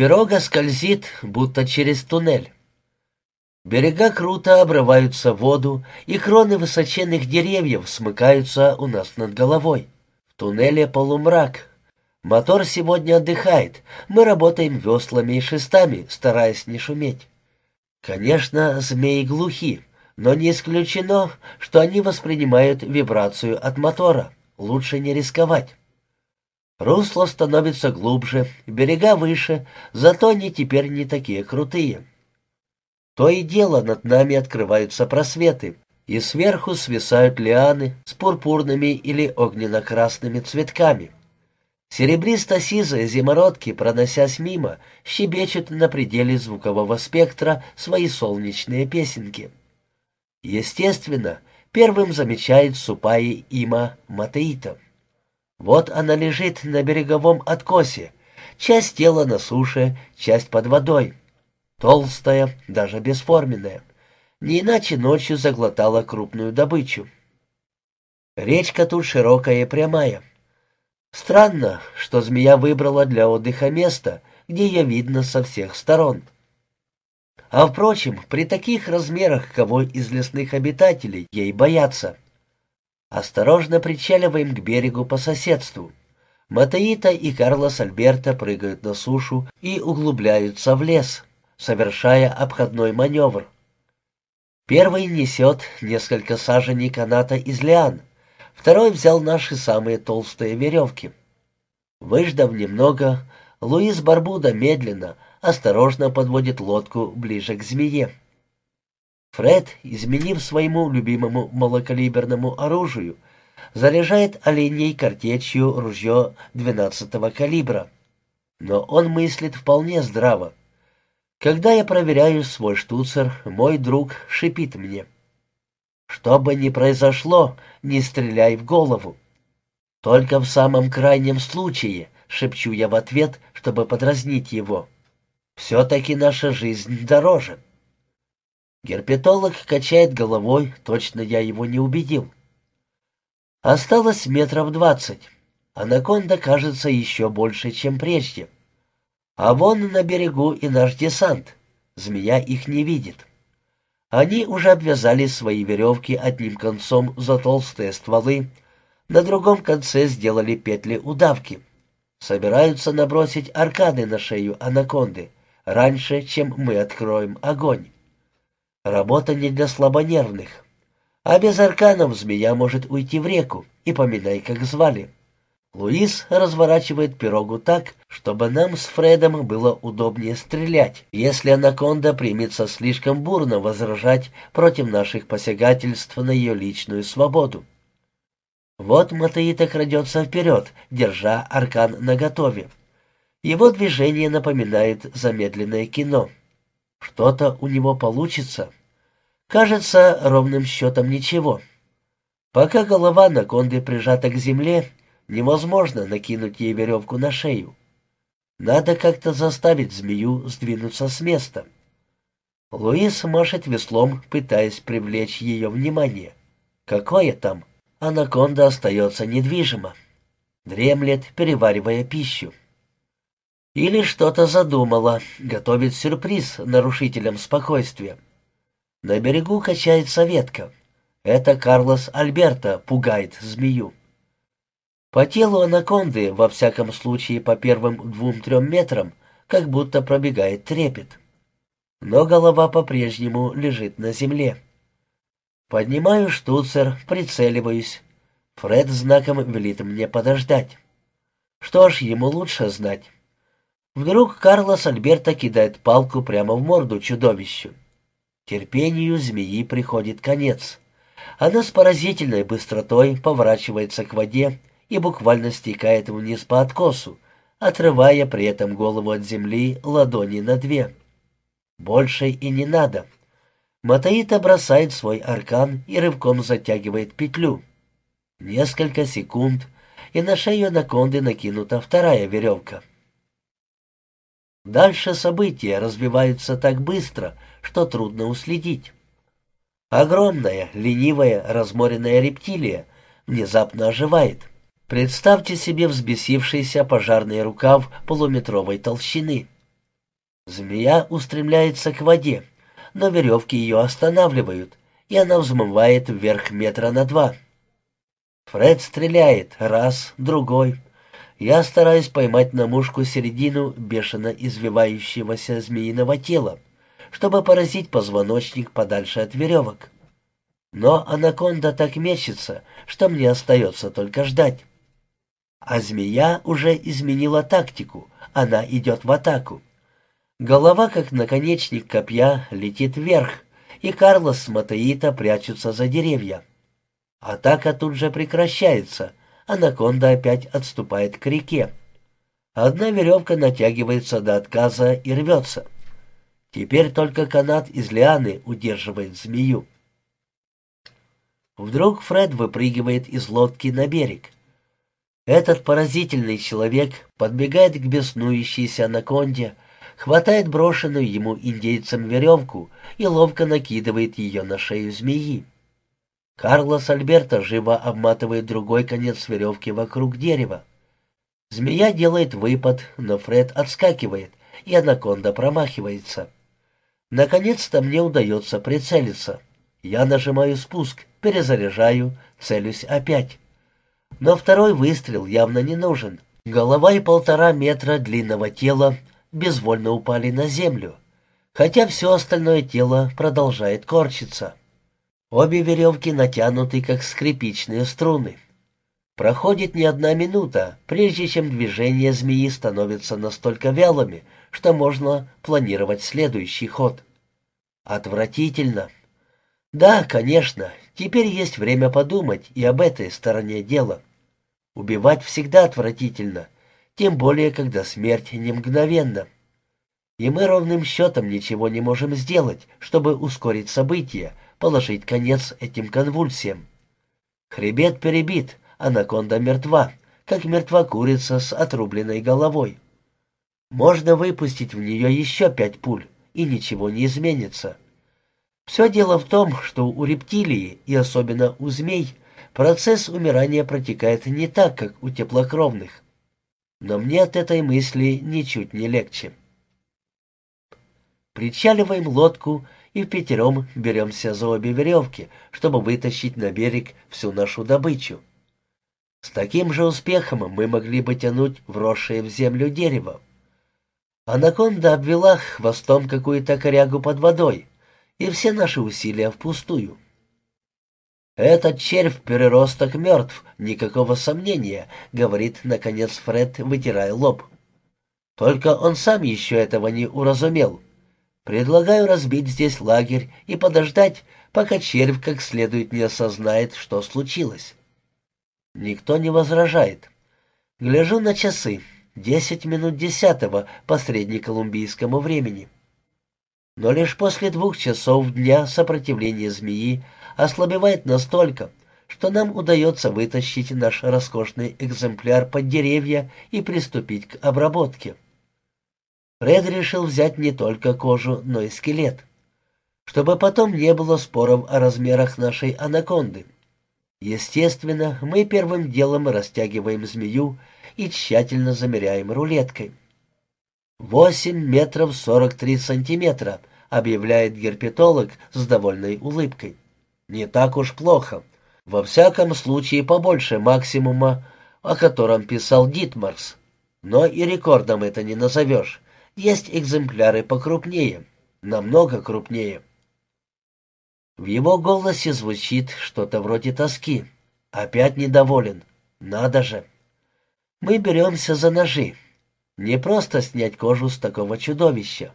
Пирога скользит, будто через туннель. Берега круто обрываются в воду, и кроны высоченных деревьев смыкаются у нас над головой. В туннеле полумрак. Мотор сегодня отдыхает. Мы работаем веслами и шестами, стараясь не шуметь. Конечно, змеи глухи, но не исключено, что они воспринимают вибрацию от мотора. Лучше не рисковать. Русло становится глубже, берега выше, зато они теперь не такие крутые. То и дело над нами открываются просветы, и сверху свисают лианы с пурпурными или огненно-красными цветками. Серебристо-сизые зимородки, проносясь мимо, щебечут на пределе звукового спектра свои солнечные песенки. Естественно, первым замечает Супаи Има Матеита. Вот она лежит на береговом откосе, часть тела на суше, часть под водой. Толстая, даже бесформенная. Не иначе ночью заглотала крупную добычу. Речка тут широкая и прямая. Странно, что змея выбрала для отдыха место, где ее видно со всех сторон. А впрочем, при таких размерах кого из лесных обитателей ей бояться — Осторожно причаливаем к берегу по соседству. Матаита и Карлос Альберто прыгают на сушу и углубляются в лес, совершая обходной маневр. Первый несет несколько саженей каната из лиан, второй взял наши самые толстые веревки. Выждав немного, Луис Барбуда медленно, осторожно подводит лодку ближе к змее. Фред, изменив своему любимому малокалиберному оружию, заряжает оленей картечью ружье 12-го калибра. Но он мыслит вполне здраво. Когда я проверяю свой штуцер, мой друг шипит мне. «Что бы ни произошло, не стреляй в голову». «Только в самом крайнем случае», — шепчу я в ответ, чтобы подразнить его. «Все-таки наша жизнь дороже». Герпетолог качает головой, точно я его не убедил. Осталось метров двадцать. Анаконда кажется еще больше, чем прежде. А вон на берегу и наш десант. Змея их не видит. Они уже обвязали свои веревки одним концом за толстые стволы, на другом конце сделали петли удавки. Собираются набросить аркады на шею анаконды, раньше, чем мы откроем огонь. Работа не для слабонервных. А без арканов змея может уйти в реку, и поминай, как звали. Луис разворачивает пирогу так, чтобы нам с Фредом было удобнее стрелять, если анаконда примется слишком бурно возражать против наших посягательств на ее личную свободу. Вот Матаита крадется вперед, держа аркан наготове. Его движение напоминает замедленное кино. Что-то у него получится. Кажется, ровным счетом ничего. Пока голова на конде прижата к земле, невозможно накинуть ей веревку на шею. Надо как-то заставить змею сдвинуться с места. Луис машет веслом, пытаясь привлечь ее внимание. Какое там? Анаконда остается недвижима. Дремлет, переваривая пищу. Или что-то задумала, готовит сюрприз нарушителям спокойствия. На берегу качается ветка. Это Карлос Альберто пугает змею. По телу анаконды, во всяком случае по первым двум-трем метрам, как будто пробегает трепет. Но голова по-прежнему лежит на земле. Поднимаю штуцер, прицеливаюсь. Фред знаком велит мне подождать. Что ж, ему лучше знать. Вдруг Карлос Альберто кидает палку прямо в морду чудовищу. Терпению змеи приходит конец. Она с поразительной быстротой поворачивается к воде и буквально стекает вниз по откосу, отрывая при этом голову от земли ладони на две. Больше и не надо. Матаита бросает свой аркан и рывком затягивает петлю. Несколько секунд, и на шею анаконды накинута вторая веревка. Дальше события развиваются так быстро, что трудно уследить. Огромная, ленивая, разморенная рептилия внезапно оживает. Представьте себе взбесившийся пожарный рукав полуметровой толщины. Змея устремляется к воде, но веревки ее останавливают, и она взмывает вверх метра на два. Фред стреляет раз, другой. Я стараюсь поймать на мушку середину бешено извивающегося змеиного тела, чтобы поразить позвоночник подальше от веревок. Но анаконда так мечется, что мне остается только ждать. А змея уже изменила тактику, она идет в атаку. Голова, как наконечник копья, летит вверх, и Карлос с Матеита прячутся за деревья. Атака тут же прекращается, анаконда опять отступает к реке. Одна веревка натягивается до отказа и рвется. Теперь только канат из лианы удерживает змею. Вдруг Фред выпрыгивает из лодки на берег. Этот поразительный человек подбегает к беснующейся анаконде, хватает брошенную ему индейцем веревку и ловко накидывает ее на шею змеи. Карлос Альберто живо обматывает другой конец веревки вокруг дерева. Змея делает выпад, но Фред отскакивает, и анаконда промахивается. Наконец-то мне удается прицелиться. Я нажимаю спуск, перезаряжаю, целюсь опять. Но второй выстрел явно не нужен. Голова и полтора метра длинного тела безвольно упали на землю, хотя все остальное тело продолжает корчиться. Обе веревки натянуты, как скрипичные струны. Проходит не одна минута, прежде чем движения змеи становятся настолько вялыми, что можно планировать следующий ход. Отвратительно. Да, конечно, теперь есть время подумать и об этой стороне дела. Убивать всегда отвратительно, тем более, когда смерть не мгновенна. И мы ровным счетом ничего не можем сделать, чтобы ускорить события, положить конец этим конвульсиям. Хребет перебит, анаконда мертва, как мертва курица с отрубленной головой. Можно выпустить в нее еще пять пуль, и ничего не изменится. Все дело в том, что у рептилии, и особенно у змей, процесс умирания протекает не так, как у теплокровных. Но мне от этой мысли ничуть не легче. Причаливаем лодку и пятером беремся за обе веревки, чтобы вытащить на берег всю нашу добычу. С таким же успехом мы могли бы тянуть вросшее в землю дерево. Анаконда обвела хвостом какую-то корягу под водой, и все наши усилия впустую. «Этот червь-переросток мертв, никакого сомнения», — говорит, наконец, Фред, вытирая лоб. «Только он сам еще этого не уразумел». Предлагаю разбить здесь лагерь и подождать, пока червь как следует не осознает, что случилось. Никто не возражает. Гляжу на часы. Десять минут десятого по среднеколумбийскому времени. Но лишь после двух часов дня сопротивление змеи ослабевает настолько, что нам удается вытащить наш роскошный экземпляр под деревья и приступить к обработке. Фред решил взять не только кожу, но и скелет, чтобы потом не было споров о размерах нашей анаконды. Естественно, мы первым делом растягиваем змею и тщательно замеряем рулеткой. «Восемь метров сорок три сантиметра», — объявляет герпетолог с довольной улыбкой. «Не так уж плохо. Во всяком случае, побольше максимума, о котором писал Дитмарс. Но и рекордом это не назовешь. Есть экземпляры покрупнее, намного крупнее. В его голосе звучит что-то вроде тоски. Опять недоволен. Надо же. Мы беремся за ножи. Не просто снять кожу с такого чудовища.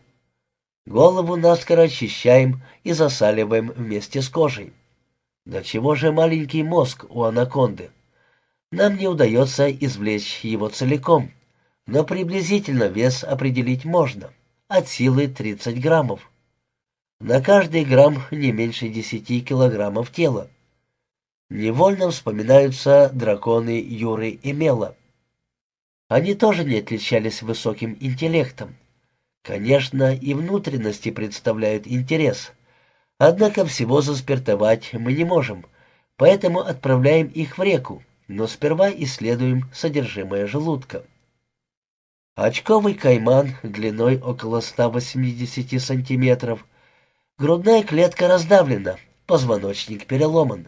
Голову наскоро очищаем и засаливаем вместе с кожей. Да чего же маленький мозг у анаконды? Нам не удается извлечь его целиком но приблизительно вес определить можно. От силы 30 граммов. На каждый грамм не меньше 10 килограммов тела. Невольно вспоминаются драконы Юры и Мела. Они тоже не отличались высоким интеллектом. Конечно, и внутренности представляют интерес. Однако всего заспиртовать мы не можем, поэтому отправляем их в реку, но сперва исследуем содержимое желудка. Очковый кайман длиной около 180 сантиметров. Грудная клетка раздавлена, позвоночник переломан.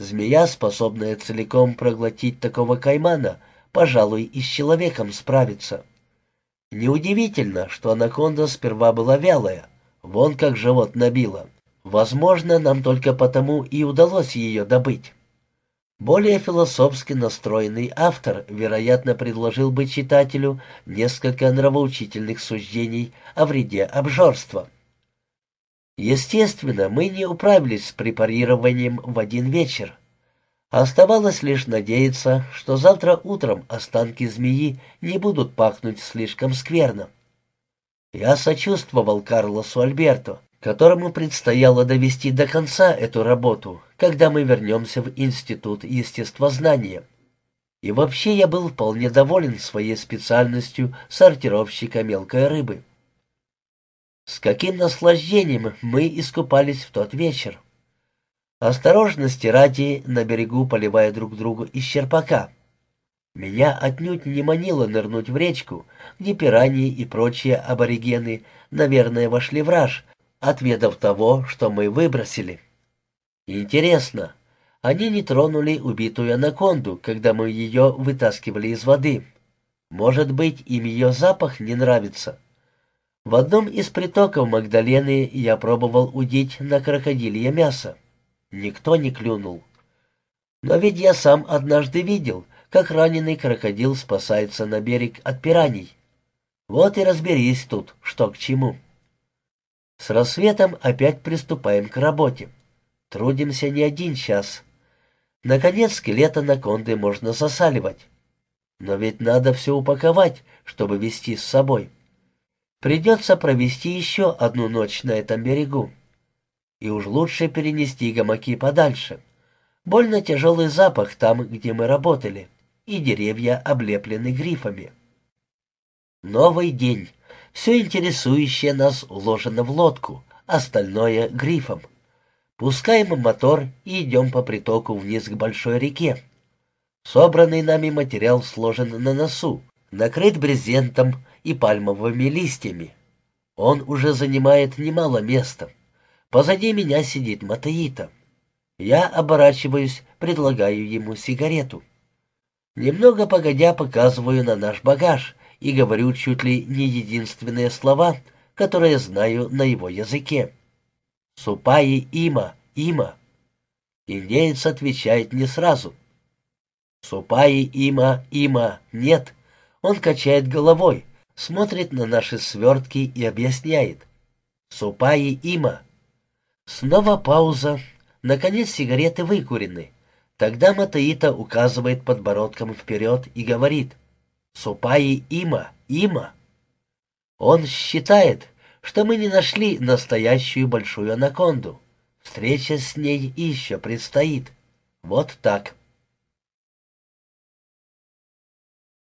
Змея, способная целиком проглотить такого каймана, пожалуй, и с человеком справится. Неудивительно, что анаконда сперва была вялая, вон как живот набила. Возможно, нам только потому и удалось ее добыть. Более философски настроенный автор, вероятно, предложил бы читателю несколько нравоучительных суждений о вреде обжорства. Естественно, мы не управились с препарированием в один вечер. Оставалось лишь надеяться, что завтра утром останки змеи не будут пахнуть слишком скверно. Я сочувствовал Карлосу Альберту, которому предстояло довести до конца эту работу, когда мы вернемся в Институт естествознания. И вообще я был вполне доволен своей специальностью сортировщика мелкой рыбы. С каким наслаждением мы искупались в тот вечер. Осторожности ради на берегу поливая друг другу из черпака. Меня отнюдь не манило нырнуть в речку, где пираньи и прочие аборигены, наверное, вошли в раж, отведав того, что мы выбросили. Интересно, они не тронули убитую анаконду, когда мы ее вытаскивали из воды. Может быть, им ее запах не нравится. В одном из притоков Магдалены я пробовал удить на крокодилье мясо. Никто не клюнул. Но ведь я сам однажды видел, как раненый крокодил спасается на берег от пираний. Вот и разберись тут, что к чему. С рассветом опять приступаем к работе. Трудимся не один час. Наконец скелет анаконды можно засаливать. Но ведь надо все упаковать, чтобы везти с собой. Придется провести еще одну ночь на этом берегу. И уж лучше перенести гамаки подальше. Больно тяжелый запах там, где мы работали, и деревья облеплены грифами. Новый день. Все интересующее нас уложено в лодку, остальное — грифом. Пускаем мотор и идем по притоку вниз к большой реке. Собранный нами материал сложен на носу, накрыт брезентом и пальмовыми листьями. Он уже занимает немало места. Позади меня сидит Матаита. Я оборачиваюсь, предлагаю ему сигарету. Немного погодя показываю на наш багаж, и говорю чуть ли не единственные слова, которые знаю на его языке. «Супаи има, има». Индеец отвечает не сразу. «Супаи има, има, нет». Он качает головой, смотрит на наши свертки и объясняет. «Супаи има». Снова пауза. Наконец сигареты выкурены. Тогда Матаита указывает подбородком вперед и говорит Супаи има, има. Он считает, что мы не нашли настоящую большую анаконду. Встреча с ней еще предстоит. Вот так.